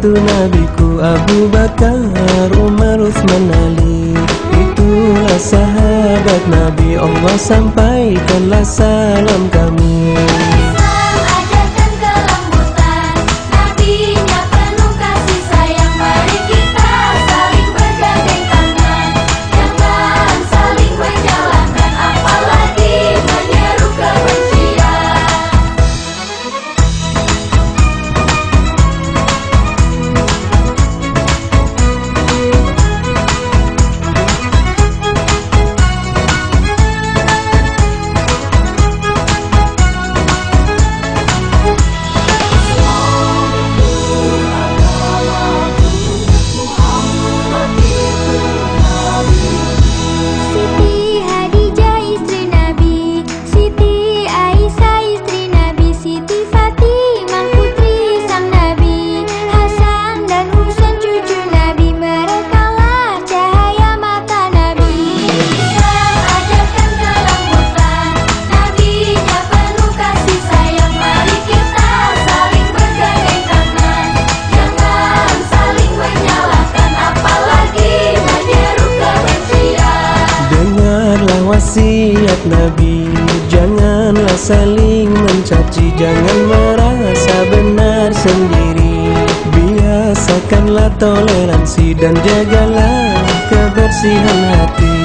Itu nabiku Abu Bakar, Umar, Uthman, Ali. Itulah sahabat Nabi. Allah sampaikanlah salam wasiat Nabi Janganlah saling mencaci Jangan merasa benar sendiri. Biasakanlah toleransi Dan jagalah kebersihan hati